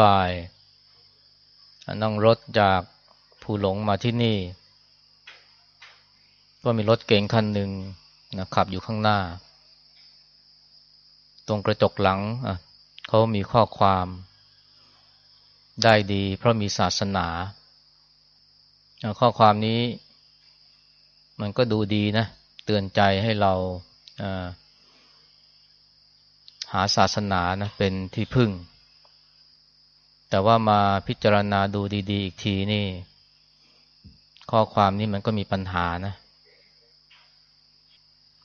บ่าย นั่งรถจากภูหลงมาที่นี่ ก็มีรถเก๋งคันหนึ่งนะขับอยู่ข้างหน้า ตรงกระจกหลังเขามีข้อความ ได้ดีเพราะมีศาสนา ข้อความนี้ มันก็ดูดีนะ เตือนใจให้เราหาศาสนานะเป็นที่พึ่ง แต่ว่ามาพิจารณาดูดีๆ อีกทีนี่ ข้อความนี้มันก็มีปัญหานะ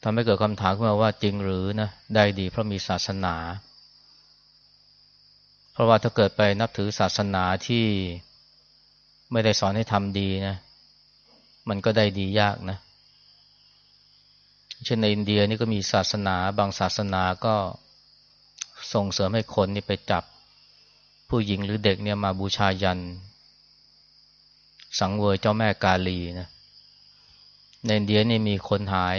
ทำให้เกิดคำถามขึ้นมาว่าจริงหรือนะได้ดีเพราะมีศาสนา เพราะว่าถ้าเกิดไปนับถือศาสนาที่ไม่ได้สอนให้ทำดีนะ มันก็ได้ดียากนะ เช่นในอินเดียนี่ก็มีศาสนา บางศาสนาก็ส่งเสริมให้คนนี่ไปจับ ผู้หญิงหรือเด็กเนี่ยมาบูชายัน สังเวยเจ้าแม่กาลีนะในอินเดียนี่มีคนหาย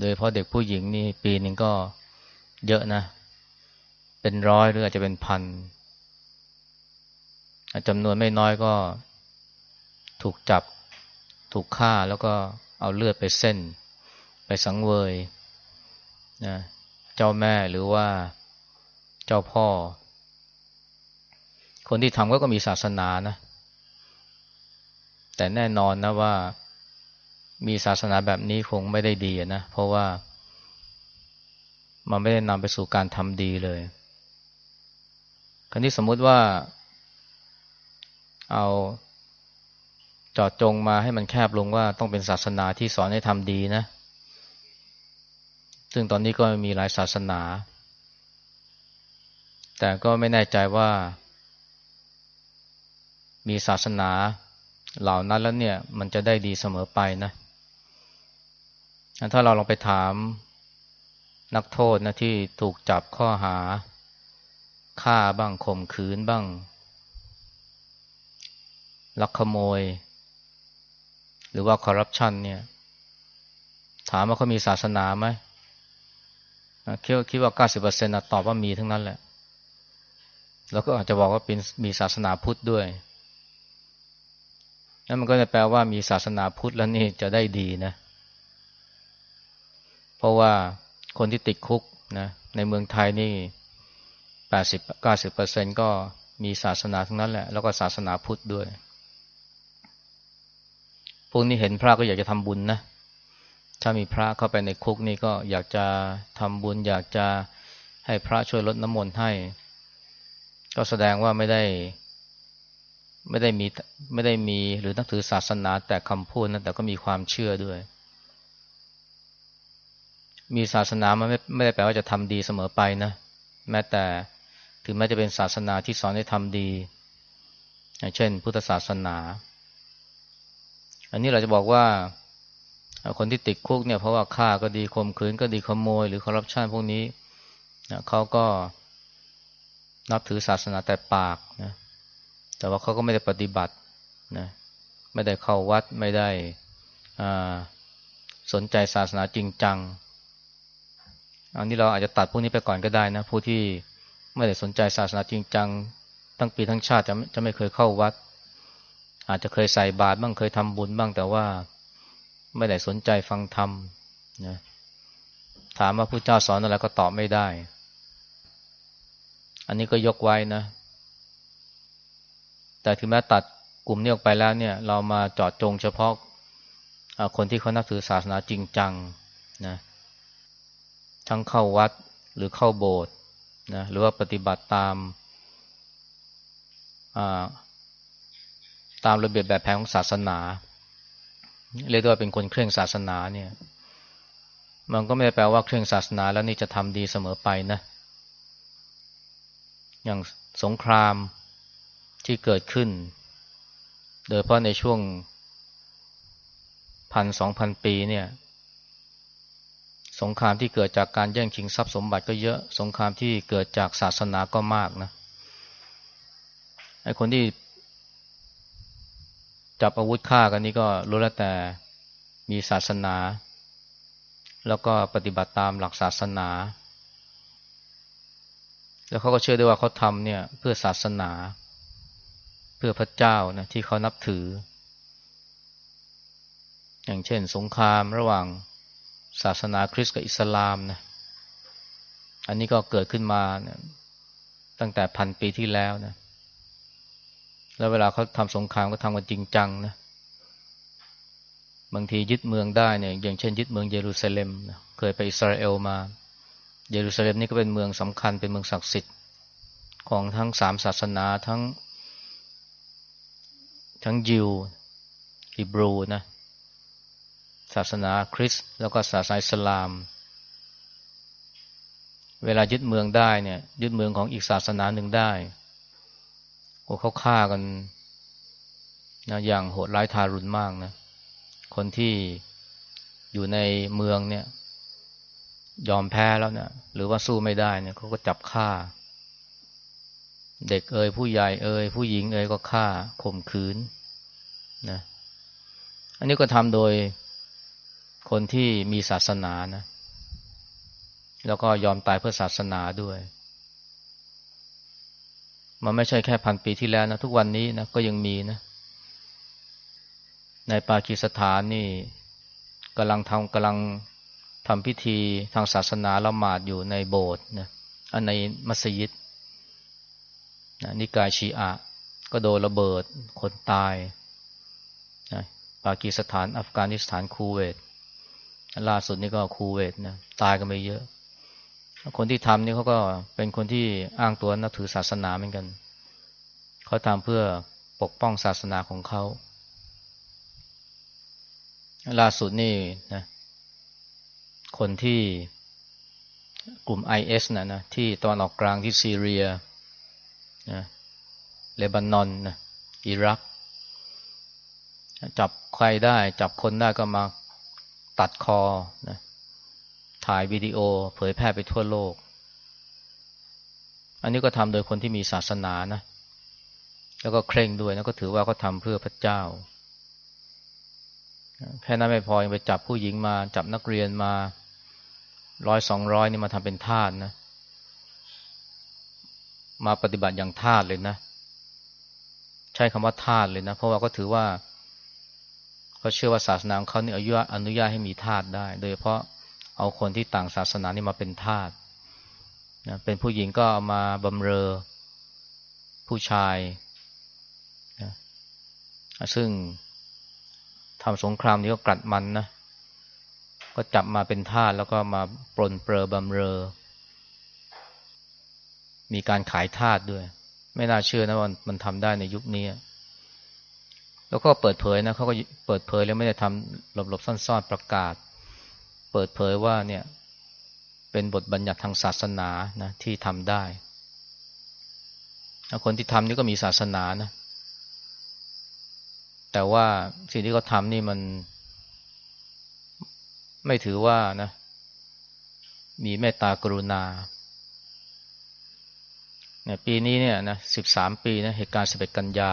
โดยเพราะเด็กผู้หญิงนี่ปีหนึ่งก็เยอะนะ เป็นร้อยหรืออาจจะเป็นพันจำนวนไม่น้อยก็ถูกจับถูกฆ่าแล้วก็เอาเลือดไปเส้น ไปสังเวยนะเจ้าแม่หรือว่าเจ้าพ่อ คนที่ทำก็ก็มีศาสนานะ แต่แน่นอนนะว่ามีศาสนาแบบนี้คงไม่ได้ดีนะ เพราะว่า มันไม่ได้นำไปสู่การทำดีเลย คราวนี้สมมติว่า เอาจอดจงมาให้มันแคบลงว่าต้องเป็นศาสนาที่สอนให้ทำดีนะ ซึ่งตอนนี้ก็มีหลายศาสนา แต่ก็ไม่แน่ใจว่า มีศาสนาเหล่านั้นแล้วเนี่ย มันจะได้ดีเสมอไปนะถ้าเราลองไปถามนักโทษนะที่ถูกจับข้อหาฆ่าบ้างข่มขืนบ้าง ลักขโมย หรือว่าคอร์รัปชันเนี่ย ถามว่าเขามีศาสนาไหมคิดคิดว่าเก้าสิบเปอร์เซ็นต์ตอบว่ามีทั้งนั้นแหละ แล้วก็อาจจะบอกว่าเป็นมีศาสนาพุทธด้วย นั่นมันก็จะแปลว่ามีศาสนาพุทธแล้วนี่จะได้ดีนะ เพราะว่าคนที่ติดคุกนะในเมืองไทยนี่แปดสิบเก้าสิบเปอร์เซ็นก็มีศาสนาทั้งนั้นแหละ แล้วก็ศาสนาพุทธด้วย พวกนี้เห็นพระก็อยากจะทำบุญนะ ถ้ามีพระเข้าไปในคุกนี่ก็อยากจะทำบุญ อยากจะให้พระช่วยลดน้ำมนต์ให้ ก็แสดงว่าไม่ได้ ไม่ได้มีไม่ได้มีหรือนับถือศาสนาแต่คำพูดนะแต่ก็มีความเชื่อด้วย มีศาสนามันไม่ไม่ได้แปลว่าจะทำดีเสมอไปนะ แม้แต่ถึงแม้จะเป็นศาสนาที่สอนให้ทำดี เช่น พุทธศาสนา อันนี้เราจะบอกว่า คนที่ติดคุกเนี่ยเพราะว่าฆ่าก็ดีข่มขืนก็ดีขโมย หรือคอร์รัปชันพวกนี้เขาก็นับถือศาสนาแต่ปากนะ แต่ว่าเขาก็ไม่ได้ปฏิบัตินะไม่ได้เข้าวัดไม่ได้สนใจศาสนาจริงจัง อันนี้เราอาจจะตัดพวกนี้ไปก่อนก็ได้นะผู้ที่ไม่ได้สนใจศาสนาจริงจังทั้งปีทั้งชาติจะจะไม่เคยเข้าวัด อาจจะเคยใส่บาตรบ้างเคยทำบุญบ้างแต่ว่าไม่ได้สนใจฟังธรรมนะถามว่าพระเจ้าสอนอะไรก็ตอบไม่ได้ อันนี้ก็ยกไว้นะ แต่ถึงแม้ตัดกลุ่มนี้ออกไปแล้วเนี่ย เรามาจอดจงเฉพาะคนที่เขานับถือศาสนาจริงจังนะทั้งเข้าวัดหรือเข้าโบสถ์นะหรือว่าปฏิบัติตามตามระเบียบแบบแผนของศาสนา เรียกว่าเป็นคนเคร่งศาสนาเนี่ย มันก็ไม่ได้แปลว่าเคร่งศาสนาแล้วนี่จะทำดีเสมอไปนะ อย่างสงคราม ที่เกิดขึ้น โดยเพราะในช่วงพันสองพันปีเนี่ย สงครามที่เกิดจากการแย่งชิงทรัพย์สมบัติก็เยอะ สงครามที่เกิดจากศาสนาก็มากนะ ไอ้คนที่จับอาวุธฆ่ากันนี่ก็รู้แล้วแต่มีศาสนา แล้วก็ปฏิบัติตามหลักศาสนา แล้วเขาก็เชื่อด้วยว่าเขาทำเนี่ยเพื่อศาสนา เพื่อพระเจ้านะที่เขานับถือ อย่างเช่น สงครามระหว่างศาสนาคริสต์กับอิสลามนะอันนี้ก็เกิดขึ้นมานะตั้งแต่พันปีที่แล้วนะแล้วเวลาเขาทำสงครามก็ทำกันจริงจังนะบางทียึดเมืองได้เนี่ยอย่างเช่น ยึดเมืองเยรูซาเล็มนะเคยไปอิสราเอลมา เยรูซาเล็มนี่ก็เป็นเมืองสำคัญเป็นเมืองศักดิ์สิทธิ์ของทั้งสามศาสนาทั้ง ทั้งยิวฮิบรูนะศาสนาคริสต์แล้วก็ศาสนาอิสลาม เวลายึดเมืองได้เนี่ยยึดเมืองของอีกศาสนาหนึ่งได้โอ้เขาฆ่ากันนะอย่างโหดร้ายทารุณมากนะคนที่อยู่ในเมืองเนี่ย ยอมแพ้แล้วเนี่ยหรือว่าสู้ไม่ได้เนี่ยเขาก็จับฆ่า เด็กเอ่ยผู้ใหญ่เอ่ยผู้หญิงเอ่ยก็ฆ่าข่มขืนนะอันนี้ก็ทำโดยคนที่มีศาสนานะแล้วก็ยอมตายเพื่อศาสนาด้วย มันไม่ใช่แค่พันปีที่แล้วนะ ทุกวันนี้นะก็ยังมีนะ ในปากีสถานนี่กำลังทำกำลังทำพิธีทางศาสนาละหมาดอยู่ในโบสถ์นะอันในมัสยิด นะนิกายชีอะก็โดนระเบิดคนตายนะปากีสถานอัฟกานิสถานคูเวตล่าสุดนี่ก็คูเวตนะตายกันไปเยอะ คนที่ทำนี่เขาก็เป็นคนที่อ้างตัวนับถือศาสนาเหมือนกัน เขาทำเพื่อปกป้องศาสนาของเขาล่าสุดนี่นะคนที่กลุ่ม IS นะนะที่ตอนออกกลางที่ซีเรีย เลบานอนนะอิรัก จับใครได้ จับคนได้ก็มาตัดคอนะถ่ายวิดีโอเผยแพร่ไปทั่วโลก อันนี้ก็ทำโดยคนที่มีศาสนานะ แล้วก็เคร่งด้วยแล้วก็ถือว่าเขาทำเพื่อพระเจ้า แค่นั้นไม่พอยังไปจับผู้หญิงมา จับนักเรียนมาร้อยสองร้อยนี่มาทำเป็นทาสนะ มาปฏิบัติอย่างทาสเลยนะ ใช้คำว่าทาสเลยนะ เพราะว่าก็ถือว่าเขาเชื่อว่าศาสนาของเขาเนี่ยอนุญาตอนุญาตให้มีทาสได้ โดยเฉพาะเอาคนที่ต่างศาสนานี่มาเป็นทาสนะเป็นผู้หญิงก็ามาบำเรอผู้ชายนะซึ่งทำสงครามนี้ก็กลัดมันนะ ก็จับมาเป็นทาสแล้วก็มาปลนเปลือบำเรอ มีการขายทาสด้วย ไม่น่าเชื่อนะว่ามันทำได้ในยุคนี้ แล้วก็เปิดเผยนะเขาก็เปิดเผยแล้วไม่ได้ทำหลบๆซ่อนๆประกาศ เปิดเผยว่าเนี่ยเป็นบทบัญญัติทางศาสนานะที่ทำได้คนที่ทำนี่ก็มีศาสนานะ แต่ว่าสิ่งที่เขาทำนี่มัน ไม่ถือว่านะ มีเมตตากรุณา เนี่ยปีนี้เนี่ยนะสิบสามปีนะเหตุการณ์สิบเอ็ดกันยา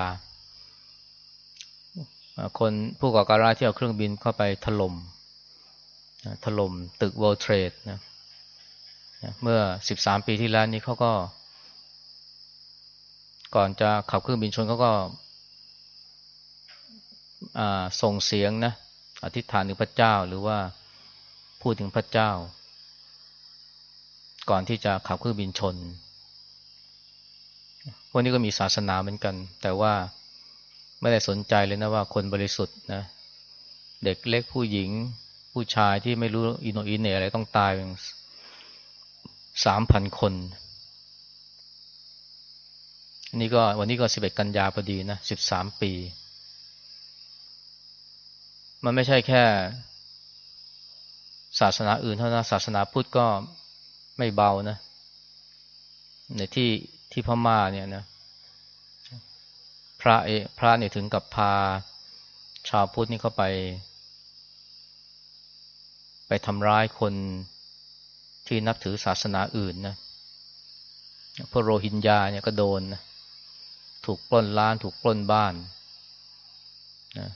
คนผู้ก่อการร้ายที่เอาเครื่องบินเข้าไปถล่มถล่มตึก World Trade นะเมื่อสิบสามปีที่แล้วนี้เขาก็ ก่อนจะขับเครื่องบินชนเขาก็ส่งเสียงนะอธิษฐานถึงพระเจ้าหรือว่าพูดถึงพระเจ้า ก่อนที่จะขับเครื่องบินชน พวกนี้ก็มีศาสนาเหมือนกัน แต่ว่าไม่ได้สนใจเลยนะว่าคนบริสุทธิ์นะ เด็กเล็กผู้หญิง ผู้ชายที่ไม่รู้อิโหน่อิเหน่อะไรต้องตายเป็นสามพันคนนี้ก็วันนี้ก็สิบเอ็ดกันยาพอดีนะสิบสามปี มันไม่ใช่แค่ ศาสนาอื่นเท่านั้นศาสนาพุทธก็ไม่เบานะ ในที่ ที่พม่าเนี่ยนะพระเอพระเนี่ยถึงกับพา ชาวพุทธนี่เข้าไป ไปทำร้ายคนที่นับถือศาสนาอื่นนะพวกโรฮิงญาเนี่ยก็โดนนะถูกปล้นล้าน ถูกปล้นบ้านนะ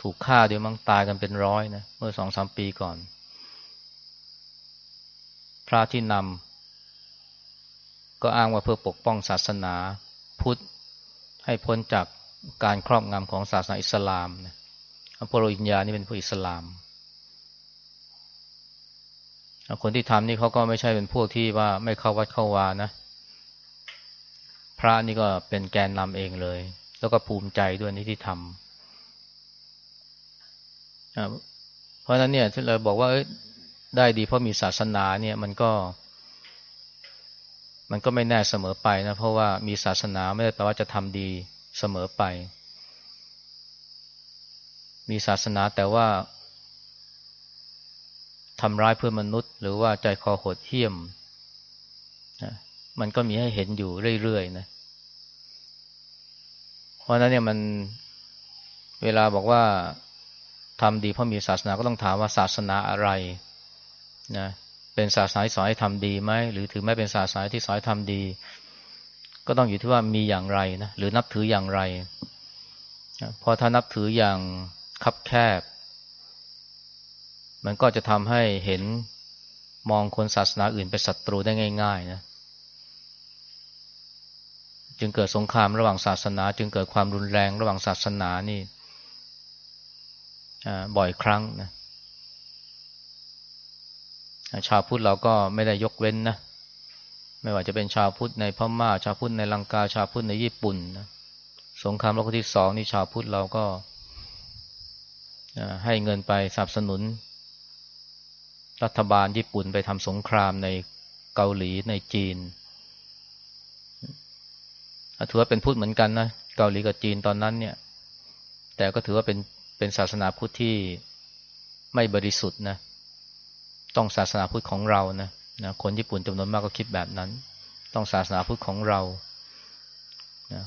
ถูกฆ่าเดี๋ยวมั้งตายกันเป็นร้อยนะเมื่อสองสามปีก่อน พระที่นำ ก็อ้างว่าเพื่อปกป้องศาสนาพุทธ ให้พ้นจากการครอบงำของศาสนาอิสลามนะพวกโรฮิงญานี่เป็นพวกอิสลาม คนที่ทำนี่เขาก็ไม่ใช่เป็นพวกที่ว่าไม่เข้าวัดเข้าวานะ พระนี่ก็เป็นแกนนำเองเลย แล้วก็ภูมิใจด้วยนี่ที่ทำเพราะฉะนั้นเนี่ยที่เราบอกว่าได้ดีเพราะมีศาสนาเนี่ยมันก็ มันก็ไม่แน่เสมอไปนะ เพราะว่ามีศาสนาไม่ได้แปลว่าจะทำดีเสมอไป มีศาสนาแต่ว่าทำร้ายเพื่อนมนุษย์ หรือว่าใจคอโหดเหี้ยมนะมันก็มีให้เห็นอยู่เรื่อยๆนะ เพราะนั้นเนี่ยมันเวลาบอกว่าทำดีเพราะมีศาสนาก็ต้องถามว่าศาสนาอะไรนะ เป็นศาสนาที่สอนให้ทำดีไหมหรือถือไม่เป็นศาสนาที่สอนให้ทำดี ก็ต้องอยู่ที่ว่ามีอย่างไรนะหรือนับถืออย่างไรพอถ้านับถืออย่างคับแคบ มันก็จะทำให้เห็นมองคนศาสนาอื่นเป็นศัตรูได้ง่ายๆนะจึงเกิดสงครามระหว่างศาสนา จึงเกิดความรุนแรงระหว่างศาสนานี่บ่อยครั้งนะ ชาวพุทธเราก็ไม่ได้ยกเว้นนะ ไม่ว่าจะเป็นชาวพุทธในพม่า ชาวพุทธในลังกา ชาวพุทธในญี่ปุ่นนะ สงครามโลกที่สองนี่ชาวพุทธเราก็ให้เงินไปสนับสนุน รัฐบาลญี่ปุ่นไปทำสงครามในเกาหลีในจีนถือว่าเป็นพุทธเหมือนกันนะเกาหลีกับจีนตอนนั้นเนี่ย แต่ก็ถือว่าเป็นเป็นศาสนาพุทธที่ไม่บริสุทธิ์นะ ต้องศาสนาพุทธของเรานะนะคนญี่ปุ่นจำนวนมากก็คิดแบบนั้น ต้องศาสนาพุทธของเรานะ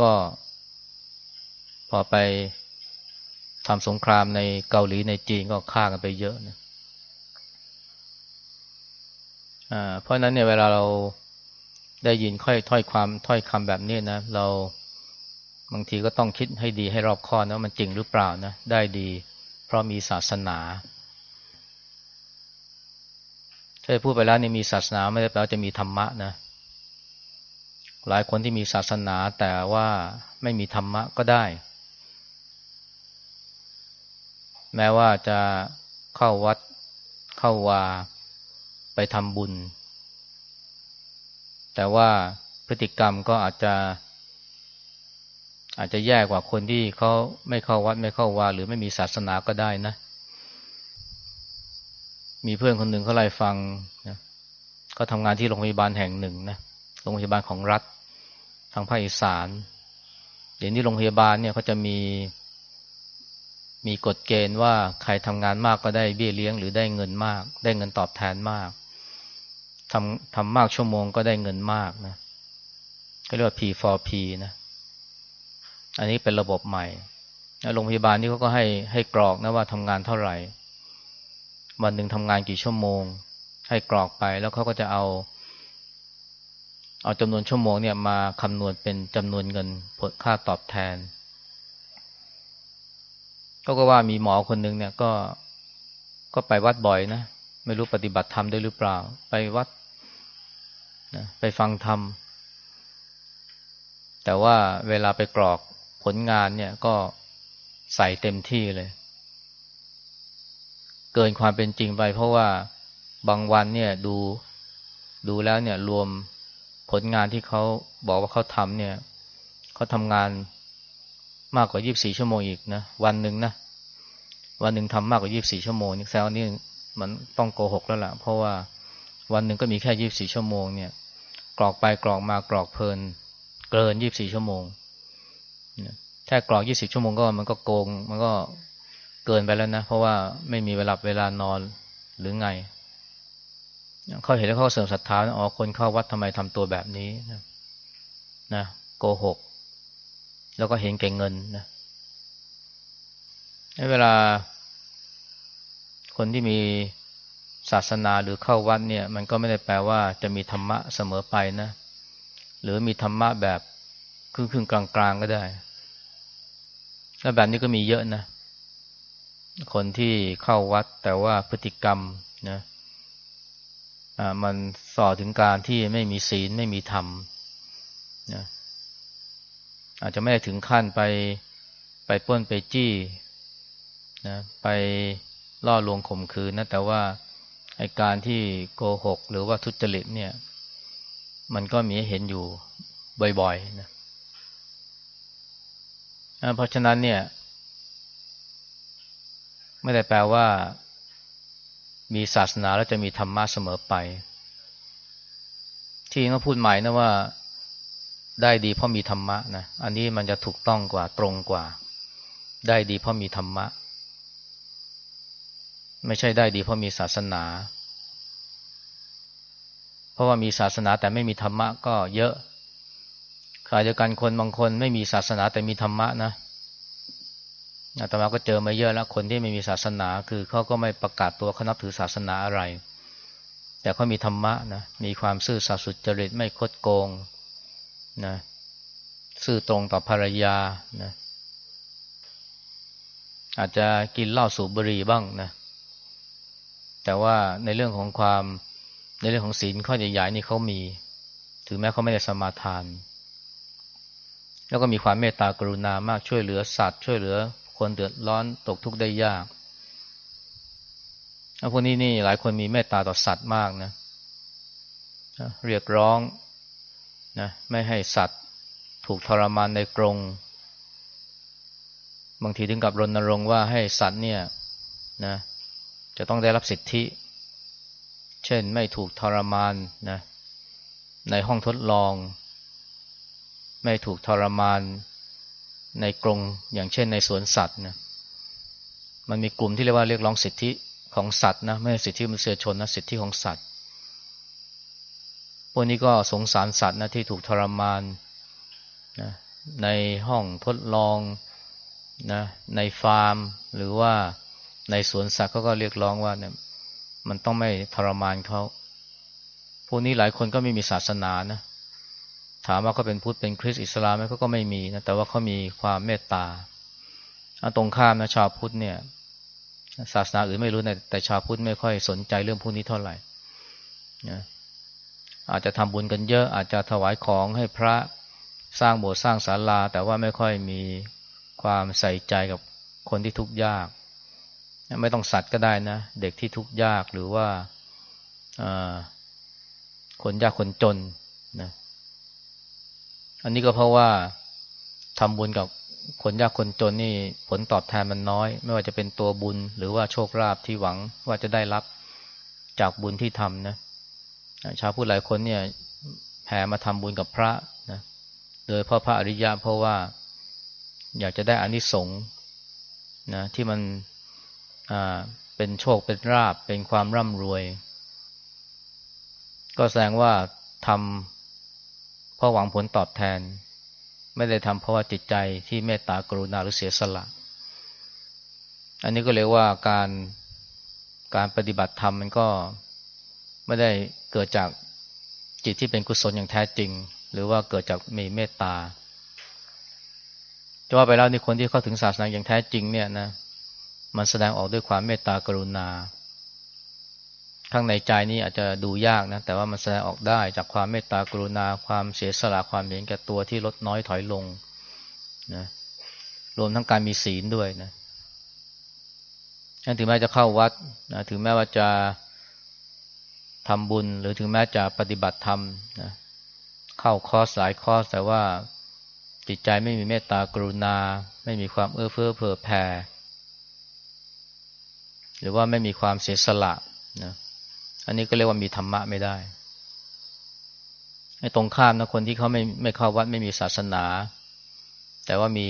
ก็พอไปทำสงครามในเกาหลีในจีนก็ฆ่ากันไปเยอะนะเพราะนั้นเนี่ยเวลาเราได้ยินค่อยถ้อยความถ้อยคำแบบนี้นะ เราบางทีก็ต้องคิดให้ดีให้รอบคอบนะว่ามันจริงหรือเปล่านะ ได้ดี เพราะมีศาสนา ถ้าพูดไปแล้วนี่มีศาสนาไม่ได้แปลว่าจะมีธรรมะนะ หลายคนที่มีศาสนาแต่ว่าไม่มีธรรมะก็ได้ แม้ว่าจะเข้าวัดเข้าวาไปทำบุญ แต่ว่าพฤติกรรมก็อาจจะ อาจจะแย่กว่าคนที่เขาไม่เข้าวัดไม่เข้าวาหรือไม่มีศาสนาก็ได้นะ มีเพื่อนคนหนึ่งเขาไล่ฟังนะเขาทำงานที่โรงพยาบาลแห่งหนึ่งนะโรงพยาบาลของรัฐ ทางภาคอีสานเดี๋ยวนี้โรงพยาบาลเนี่ยเขาจะมี มีกฎเกณฑ์ว่าใครทำงานมากก็ได้เบี้ยเลี้ยงหรือได้เงินมาก ได้เงินตอบแทนมากทำทำมากชั่วโมงก็ได้เงินมากนะก็เรียกว่า P4P นะ อันนี้เป็นระบบใหม่โรงพยาบาลนี่เขาก็ให้ให้กรอกนะว่าทำงานเท่าไหร่ วันหนึ่งทำงานกี่ชั่วโมง ให้กรอกไปแล้วเขาก็จะเอา เอาจำนวนชั่วโมงเนี่ยมาคำนวณเป็นจำนวนเงินผลค่าตอบแทน ก็ก็ว่ามีหมอคนหนึ่งเนี่ยก็ก็ไปวัดบ่อยนะ ไม่รู้ปฏิบัติธรรมได้หรือเปล่า ไปวัดนะไปฟังธรรม แต่ว่าเวลาไปกรอกผลงานเนี่ยก็ใส่เต็มที่เลย เกินความเป็นจริงไป เพราะว่าบางวันเนี่ยดูดูแล้วเนี่ยรวมผลงานที่เขาบอกว่าเขาทำเนี่ยเขาทำงานมากกว่ายีิบสี่ชั่วโมงอีกนะวันหนึ่งนะวันหนึ่งทำมากกว่ายีิบสี่ชั่วโมงนี่แสดงว่านี่มันต้องโกหกแล้วล่ะ เพราะว่าวันหนึ่งก็มีแค่ยีิบสี่ชั่วโมงเนี่ย กรอกไปกรอกมากรอกเพลิน เกินยีิบสี่ชั่วโมงแค่กรอกยี่สิบชั่วโมงก็มันก็โกง มันก็ เกินไปแล้วนะ เพราะว่าไม่มีเวลาเวลานอนหรือไงเขาเห็นแล้วเขาเสริมศรัทธาอ๋อคนเข้าวัดทำไมทำตัวแบบนี้นะนะโกหก แล้วก็เห็นแก่เงินนะในเวลา คนที่มีศาสนาหรือเข้าวัดเนี่ย มันก็ไม่ได้แปลว่าจะมีธรรมะเสมอไปนะ หรือมีธรรมะแบบครึ่งๆกลางๆก็ได้แล้วแบบนี้ก็มีเยอะนะ คนที่เข้าวัดแต่ว่าพฤติกรรมนะมันส่อถึงการที่ไม่มีศีลไม่มีธรรมนะอาจจะไม่ได้ถึงขั้นไปไปป้นไปจี้นะไปล่อลวงข่มขืนนะแต่ว่าไอการที่โกหก หรือว่าทุจริตเนี่ย มันก็มีเห็นอยู่บ่อยๆนะเพราะฉะนั้นเนี่ย ไม่ได้แปลว่า มีศาสนาแล้วจะมีธรรมะเสมอไป ที่เขาพูดใหม่นะว่าได้ดีเพราะมีธรรมะนะ อันนี้มันจะถูกต้องกว่าตรงกว่า ได้ดีเพราะมีธรรมะ ไม่ใช่ได้ดีเพราะมีศาสนา เพราะว่ามีศาสนาแต่ไม่มีธรรมะก็เยอะขายเดียวกันคนบางคนไม่มีศาสนาแต่มีธรรมะนะ อาตมาก็เจอมาเยอะแล้วคนที่ไม่มีศาสนา คือเขาก็ไม่ประกาศตัวเขานับถือศาสนาอะไร แต่เขามีธรรมะนะมีความซื่อสัตย์สุจริตไม่คดโกงนะซื่อตรงต่อภรรยานะอาจจะกินเหล้าสูบบุหรี่บ้างนะแต่ว่าในเรื่องของความในเรื่องของศีลข้อใหญ่ๆนี่เขามี ถึงแม้เขาไม่ได้สมาทาน แล้วก็มีความเมตตากรุณามากช่วยเหลือสัตว์ ช่วยเหลือ คนเดือดร้อนตกทุกข์ได้ยากพวกนี้นี่หลายคนมีเมตตาต่อสัตว์มากนะ เรียกร้องนะไม่ให้สัตว์ถูกทรมานในกรง บางทีถึงกับรณรงค์ว่าให้สัตว์เนี่ยนะจะต้องได้รับสิทธิ เช่นไม่ถูกทรมานนะในห้องทดลอง ไม่ถูกทรมาน ในกรงอย่างเช่นในสวนสัตว์นะมันมีกลุ่มที่เรียกว่าเรียกร้องสิทธิของสัตว์นะไม่ใช่สิทธิมนุษยชนนะสิทธิของสัตว์พวกนี้ก็สงสารสัตว์นะที่ถูกทรมานนะในห้องทดลองนะในฟาร์ม หรือว่าในสวนสัตว์เขาก็เรียกร้องว่าเนี่ยมันต้องไม่ทรมานเขาพวกนี้หลายคนก็ไม่มีศาสนานะ ถามว่าเขาเป็นพุทธเป็นคริสต์อิสลามไหมเขาก็ไม่มีนะแต่ว่าเขามีความเมตตาตรงข้ามนะชาวพุทธเนี่ย ศาสนาอื่นไม่รู้นะแต่ชาวพุทธไม่ค่อยสนใจเรื่องพวกนี้เท่าไหร่นะอาจจะทำบุญกันเยอะ อาจจะถวายของให้พระสร้างโบสถ์สร้างศาลา แต่ว่าไม่ค่อยมีความใส่ใจกับคนที่ทุกข์ยาก ไม่ต้องสัตว์ก็ได้นะ เด็กที่ทุกข์ยากหรือว่าคนยากคนจนนะ อันนี้ก็เพราะว่าทำบุญกับคนยากคนจนนี่ผลตอบแทนมันน้อย ไม่ว่าจะเป็นตัวบุญหรือว่าโชคลาภที่หวังว่าจะได้รับจากบุญที่ทำนะชาวพุทธหลายคนเนี่ยแผ่มาทำบุญกับพระนะโดยพ่อพระอริยะเพราะว่าอยากจะได้อานิสงส์นะที่มันอ่าเป็นโชคเป็นราบเป็นความร่ำรวย ก็แสดงว่าทำ เพราะหวังผลตอบแทน ไม่ได้ทำเพราะว่าจิตใจที่เมตตากรุณาหรือเสียสละ อันนี้ก็เรียกว่าการการปฏิบัติธรรมมันก็ไม่ได้เกิดจากจิตที่เป็นกุศลอย่างแท้จริง หรือว่าเกิดจากมีเมตตาจะว่าไปแล้วนี่คนที่เข้าถึงศาสนาอย่างแท้จริงเนี่ยนะมันแสดงออกด้วยความเมตตากรุณา ข้างในใจนี้อาจจะดูยากนะ แต่ว่ามันแสดงออกได้จากความเมตตากรุณาความเสียสละความเห็นแก่ตัวที่ลดน้อยถอยลงนะรวมทั้งการมีศีลด้วยนะถึงแม้จะเข้าวัดนะถึงแม้ว่าจะทำบุญ หรือถึงแม้จะปฏิบัติธรรมนะเข้าคอร์สหลายคอร์สแต่ว่าจิตใจไม่มีเมตตากรุณา ไม่มีความเอื้อเฟื้อเผื่อแผ่หรือว่าไม่มีความเสียสละนะ อันนี้ก็เรียกว่ามีธรรมะไม่ได้ไอ้ตรงข้ามนะคนที่เขาไม่ไม่เข้าวัดไม่มีศาสนา แต่ว่ามี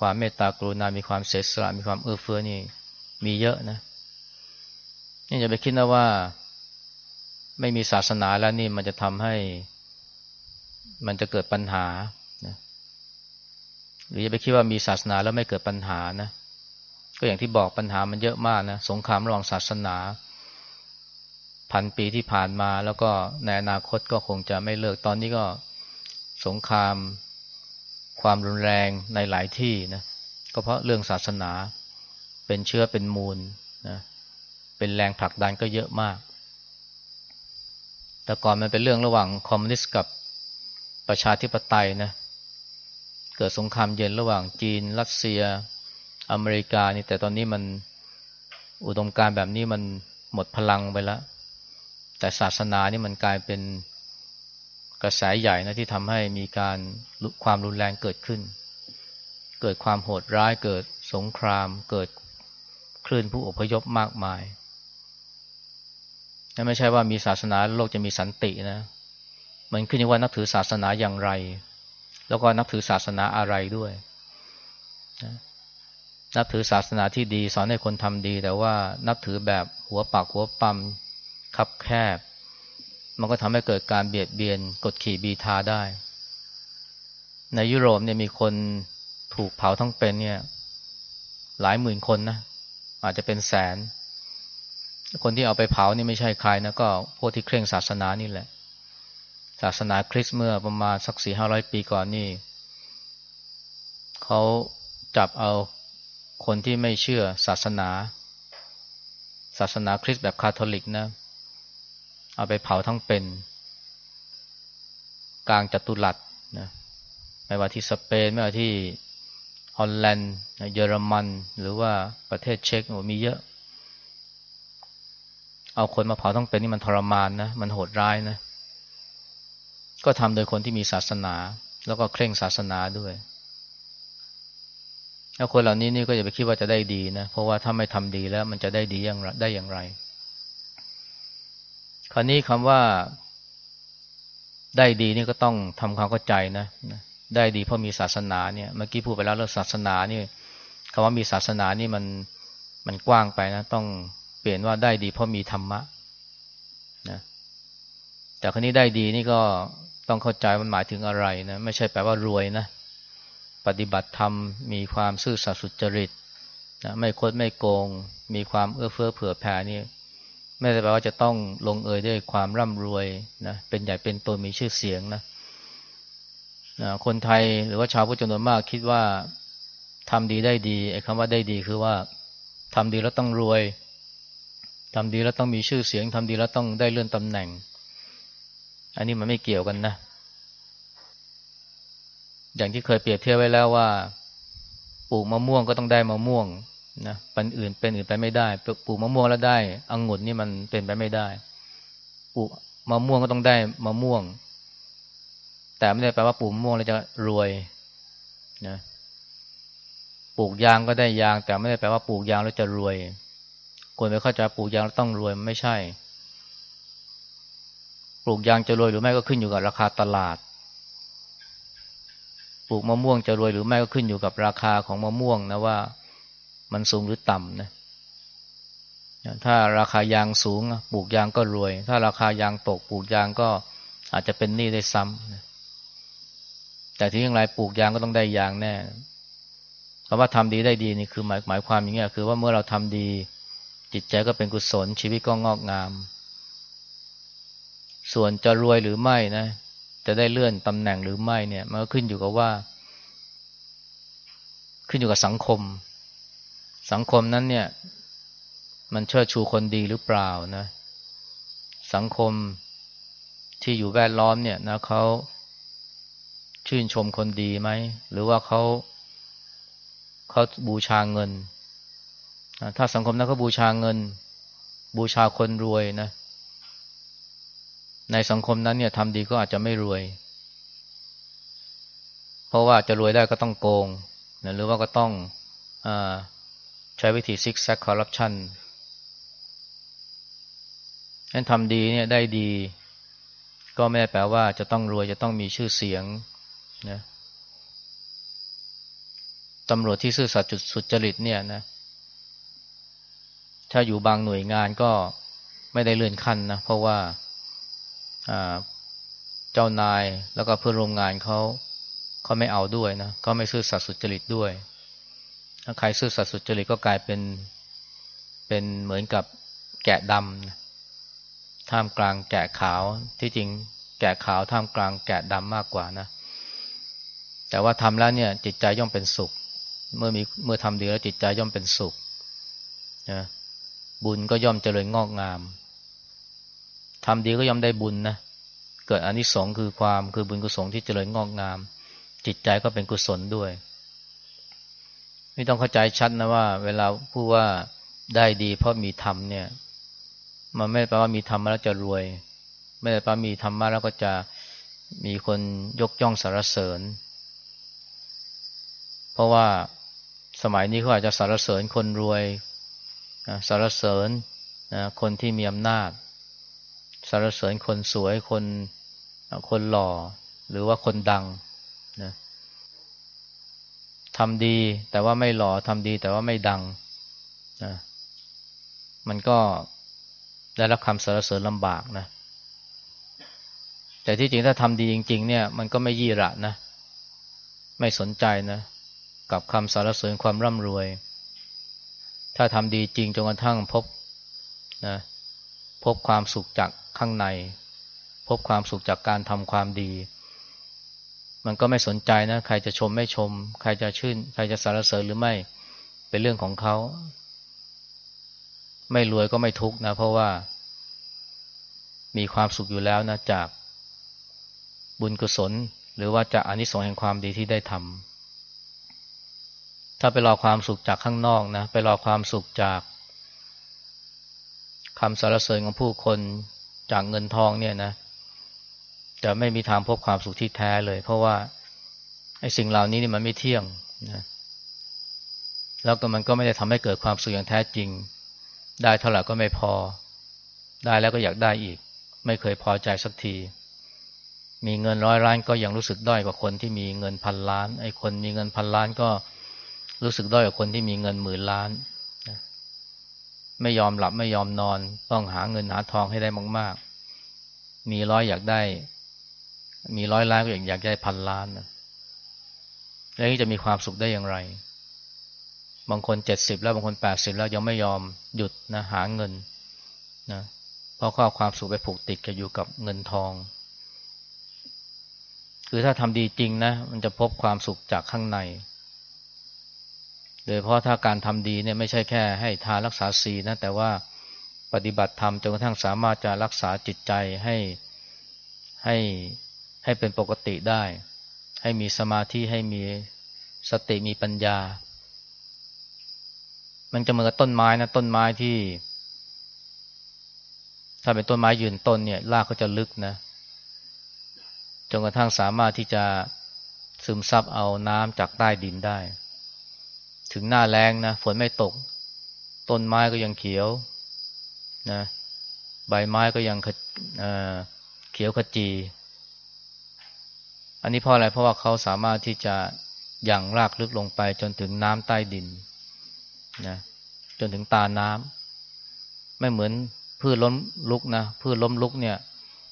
ความเมตตากรุณา มีความเสียสละมีความเอื้อเฟื้อนี่มีเยอะนะนี่จะไปคิดนะว่า ไม่มีศาสนาแล้วนี่มันจะทำให้ มันจะเกิดปัญหานะหรือจะไปคิดว่ามีศาสนาแล้วไม่เกิดปัญหานะก็อย่างที่บอกปัญหามันเยอะมากนะสงครามระหว่างศาสนา พันปีที่ผ่านมาแล้วก็ในอนาคตก็คงจะไม่เลิกตอนนี้ก็สงคราม ความรุนแรงในหลายที่นะก็เพราะเรื่องศาสนาเป็นเชื้อเป็นมูลนะเป็นแรงผลักดันก็เยอะมาก แต่ก่อนมันเป็นเรื่องระหว่างคอมมิวนิสต์กับประชาธิปไตยนะเกิดสงครามเย็นระหว่างจีน รัสเซีย อเมริกานี่แต่ตอนนี้มันอุดมการแบบนี้มันหมดพลังไปแล้ว แต่ศาสนานี่มันกลายเป็นกระแสใหญ่นะที่ทำให้มีการความรุนแรงเกิดขึ้น เกิดความโหดร้ายเกิดสงคราม เกิดคลื่นผู้อพยพมากมายไม่ใช่ว่ามีศาสนาโลกจะมีสันตินะ มันขึ้นอยู่ว่านับถือศาสนาอย่างไร แล้วก็นับถือศาสนาอะไรด้วยนะนับถือศาสนาที่ดีสอนให้คนทำดี แต่ว่านับถือแบบหัวปากหัวปั๊ม คับแคบ มันก็ทำให้เกิดการเบียดเบียนกดขี่บีทาได้ ในยุโรปเนี่ยมีคนถูกเผาทั้งเป็นเนี่ย หลายหมื่นคนนะ อาจจะเป็นแสน คนที่เอาไปเผานี่ไม่ใช่ใครนะก็พวกที่เคร่งศาสนานี่แหละ ศาสนาคริสต์เมื่อประมาณสักสี่ห้าร้อยปีก่อนนี่เขาจับเอาคนที่ไม่เชื่อศาสนา ศาสนาคริสต์แบบคาทอลิกนะเเอาไปเผาทั้งเป็น กลางจัตุรัสนะไม่ว่าที่สเปน ไม่ว่าที่ฮอลแลนด์เยอรมัน หรือว่าประเทศเช็กโอ้มีเยอะ เอาคนมาเผาทั้งเป็นนี่มันทรมานนะมันโหดร้ายนะ ก็ทำโดยคนที่มีศาสนา แล้วก็เคร่งศาสนาด้วยแล้วคนเหล่านี้นี่ก็อย่าไปคิดว่าจะได้ดีนะ เพราะว่าถ้าไม่ทำดีแล้วมันจะได้ดีอย่างได้อย่างไร คราวนี้คำว่าได้ดีนี่ก็ต้องทำความเข้าใจนะได้ดีเพราะมีศาสนาเนี่ยเมื่อกี้พูดไปแล้วเรื่องศาสนานี่คำว่ามีศาสนานี่มันมันกว้างไปนะ ต้องเปลี่ยนว่าได้ดีเพราะมีธรรมะนะแต่ครนี้ได้ดีนี่ก็ต้องเข้าใจมันหมายถึงอะไรนะไม่ใช่แปลว่ารวยนะ ปฏิบัติธรรมมีความซื่อสัตย์สุจริตนะไม่คดไม่โกง มีความเอื้อเฟื้อเผื่อแผ่นี่ ไม่ได้แปลว่าจะต้องลงเอยด้วยความร่ำรวยนะเป็นใหญ่เป็นตัวมีชื่อเสียงนะนะคนไทยหรือว่าชาวพุทธจำนวนมากคิดว่าทำดีได้ดีไอ้คำว่าได้ดีคือว่าทำดีแล้วต้องรวยทำดีแล้วต้องมีชื่อเสียงทำดีแล้วต้องได้เลื่อนตำแหน่ง อันนี้มันไม่เกี่ยวกันนะ อย่างที่เคยเปรียบเทียบไว้แล้วว่า ปลูกมะม่วงก็ต้องได้มะม่วง นะเป็นอื่นเป็นอื่นไปไม่ได้ปลูกมะม่วงแล้วได้องุ่นนี่มันเป็นไปไม่ได้ปลูกมะม่วงก็ต้องได้มะม่วง แต่ไม่ได้แปลว่าปลูกมะม่วงแล้วจะรวยนะปลูกยางก็ได้ยาง แต่ไม่ได้แปลว่าปลูกยางแล้วจะรวยคนไม่เข้าใจปลูกยางแล้วต้องรวยไม่ใช่ ปลูกยางจะรวยหรือไม่ก็ขึ้นอยู่กับราคาตลาด ปลูกมะม่วงจะรวยหรือไม่ก็ขึ้นอยู่กับราคาของมะม่วงนะว่า มันสูงหรือต่ำนะถ้าราคายางสูงปลูกยางก็รวย ถ้าราคายางตกปลูกยางก็อาจจะเป็นหนี้ได้ซ้ำนะแต่ที่อย่างไรปลูกยางก็ต้องได้ยางแน่คำว่าทำดีได้ดีนี่คือหมายหมายความอย่างนี้ยคือว่าเมื่อเราทำดี จิตใจก็เป็นกุศลชีวิตก็งอกงาม ส่วนจะรวยหรือไม่นะ จะได้เลื่อนตำแหน่งหรือไม่เนี่ย มันก็ขึ้นอยู่กับว่า ขึ้นอยู่กับสังคม สังคมนั้นเนี่ย มันเชิดชูคนดีหรือเปล่านะ สังคมที่อยู่แวดล้อมเนี่ยนะเขาชื่นชมคนดีไหม หรือว่าเขาเขาบูชาเงิน ถ้าสังคมนั้นเขาบูชาเงิน บูชาคนรวยนะ ในสังคมนั้นเนี่ยทำดีก็อาจจะไม่รวย เพราะว่าจะรวยได้ก็ต้องโกงนะหรือว่าก็ต้องอ ใช้วิธีซิกแซกคอร์รัปชันนั้นทำดีเนี่ยได้ดี ก็ไม่ได้แปลว่าจะต้องรวยจะต้องมีชื่อเสียงนะตำรวจที่ซื่อสัตย์จุดสุจริตเนี่ยนะ ถ้าอยู่บางหน่วยงานก็ไม่ได้เลื่อนขั้นนะ เพราะว่าเจ้านายแล้วก็เพื่อนร่วมงานเขาเขาไม่เอาด้วยนะเขาไม่ซื่อสัตย์สุจริตด้วย ใครซื่อสัตย์สุจริตก็กลายเป็นเป็นเหมือนกับแกะดำท่ามกลางแกะขาวที่จริงแกะขาวท่ามกลางแกะดำมากกว่านะ แต่ว่าทำแล้วเนี่ยจิตใจย่อมเป็นสุข เมื่อมีเมื่อทำดีแล้วจิตใจย่อมเป็นสุขนะบุญก็ย่อมเจริญงอกงามทำดีก็ย่อมได้บุญนะเกิดอนิสงส์คือความคือบุญกุศลที่เจริญงอกงาม จิตใจก็เป็นกุศลด้วย ไม่ต้องเข้าใจชัดนะว่า เวลาพูดว่าได้ดีเพราะมีธรรมเนี่ย มันไม่ได้แปลว่ามีธรรมแล้วจะรวย ไม่ได้แปลว่ามีธรรมะแล้วก็จะมีคนยกย่องสรรเสริญ เพราะว่าสมัยนี้เขาอาจจะสรรเสริญคนรวยสรรเสริญคนที่มีอำนาจสรรเสริญคนสวยคนคนหล่อ หรือว่าคนดังนะ ทำดี แต่ว่าไม่หล่อทำดี แต่ว่าไม่ดังนะมันก็ได้รับคำสรรเสริญลำบากนะ แต่ที่จริงถ้าทำดีจริง ๆ เนี่ย มันก็ไม่ยี่ระนะ ไม่สนใจนะ กับคำสรรเสริญความร่ำรวย ถ้าทำดีจริงจนกระทั่งพบนะพบความสุขจากข้างใน พบความสุขจากการทำความดี มันก็ไม่สนใจนะใครจะชมไม่ชม ใครจะชื่น ใครจะสรรเสริญหรือไม่เป็นเรื่องของเขา ไม่รวยก็ไม่ทุกข์นะ เพราะว่า มีความสุขอยู่แล้วนะจากบุญกุศล หรือว่าจากอนิสงส์แห่งความดีที่ได้ทำถ้าไปรอความสุขจากข้างนอกนะไปรอความสุขจากคำสรรเสริญของผู้คนจากเงินทองเนี่ยนะ จะไม่มีทางพบความสุขที่แท้เลย เพราะว่าไอ้สิ่งเหล่านี้นี่มันไม่เที่ยงนะแล้วก็มันก็ไม่ได้ทำให้เกิดความสุขอย่างแท้จริง ได้เท่าไหร่ก็ไม่พอ ได้แล้วก็อยากได้อีก ไม่เคยพอใจสักที มีเงินร้อยล้านก็ยังรู้สึกด้อยกว่าคนที่มีเงินพันล้าน ไอ้คนมีเงินพันล้านก็รู้สึกด้อยกว่าคนที่มีเงินหมื่นล้าน ไม่ยอมหลับไม่ยอมนอน ต้องหาเงินหาทองให้ได้มาก ๆ มีร้อยอยากได้ มีร้อยล้านก็อย่ากอยากได้พันล้านนะแล้วจะมีความสุขได้อย่างไร บางคนเจ็ดสิบแล้วบางคนแปดสิบแล้วยังไม่ยอมหยุดนะหาเงินนะเพราะข้อความสุขไปผูกติดกับอยู่กับเงินทอง คือถ้าทำดีจริงนะ มันจะพบความสุขจากข้างในโดยเพราะถ้าการทำดีเนี่ยไม่ใช่แค่ให้ทานรักษาศีลนะแต่ว่าปฏิบัติธรรมจนกระทั่งสามารถจะรักษาจิตใจให้ให้ ให้เป็นปกติได้ ให้มีสมาธิให้มีสติมีปัญญา มันจะเหมือนกับต้นไม้นะต้นไม้ที่ ถ้าเป็นต้นไม้ยืนต้นเนี่ยรากก็จะลึกนะจนกระทั่งสามารถที่จะซึมซับเอาน้ำจากใต้ดินได้ ถึงหน้าแรงนะฝนไม่ตก ต้นไม้ก็ยังเขียวนะใบไม้ก็ยังเขียวขจี อันนี้เพราะอะไรเพราะว่าเขาสามารถที่จะยั่งรากลึกลงไปจนถึงน้ำใต้ดินนะจนถึงตาน้ำไม่เหมือนพืชล้มลุกนะพืชล้มลุกเนี่ย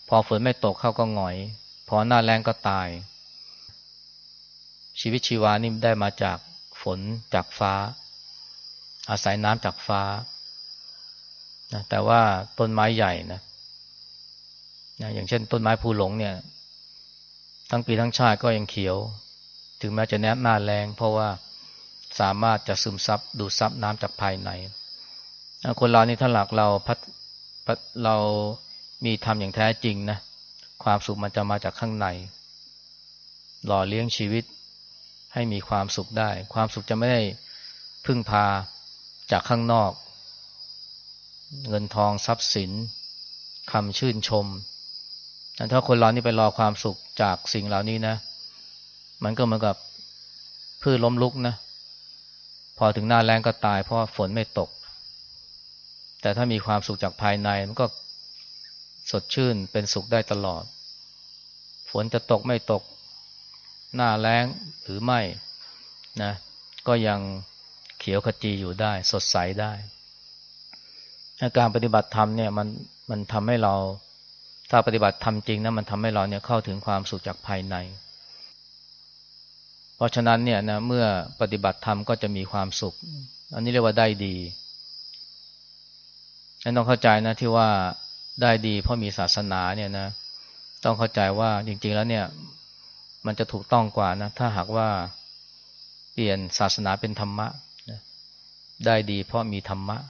พอฝนไม่ตกเข้าก็หงอย พอหน้าแรงก็ตาย ชีวิตชีวานี่ได้มาจากฝนจากฟ้า อาศัยน้ำจากฟ้านะแต่ว่าต้นไม้ใหญ่นะนะอย่างเช่นต้นไม้ภูหลงเนี่ย ทั้งปีทั้งชาติก็ยังเขียว ถึงแม้จะแนบหน้าแรงเพราะว่าสามารถจะซึมซับดูดซับน้ำจากภายใน คนเรานี่ถ้าหลักเราพัดเรามีธรรมอย่างแท้จริงนะความสุขมันจะมาจากข้างใน หล่อเลี้ยงชีวิตให้มีความสุขได้ ความสุขจะไม่ได้พึ่งพาจากข้างนอก เงินทองทรัพย์สินคำชื่นชม ถ้าคนเรานี่ไปรอความสุขจากสิ่งเหล่านี้นะ มันก็เหมือนกับพืชล้มลุกนะ พอถึงหน้าแรงก็ตาย เพราะฝนไม่ตก แต่ถ้ามีความสุขจากภายในมันก็สดชื่นเป็นสุขได้ตลอด ฝนจะตกไม่ตก หน้าแล้งหรือไม่นะ ก็ยังเขียวขจีอยู่ได้ สดใสได้ การปฏิบัติธรรมเนี่ยมันมันทำให้เรา ถ้าปฏิบัติธรรมจริงนะมันทำให้เราเนี่ยเข้าถึงความสุขจากภายใน เพราะฉะนั้นเนี่ยนะเมื่อปฏิบัติธรรมก็จะมีความสุข อันนี้เรียกว่าได้ดีฉันต้องเข้าใจนะที่ว่าได้ดี เพราะมีศาสนาเนี่ยนะ ต้องเข้าใจว่าจริง ๆ แล้วเนี่ย มันจะถูกต้องกว่านะ ถ้าหากว่าเปลี่ยนศาสนาเป็นธรรมะได้ดี เพราะมีธรรมะ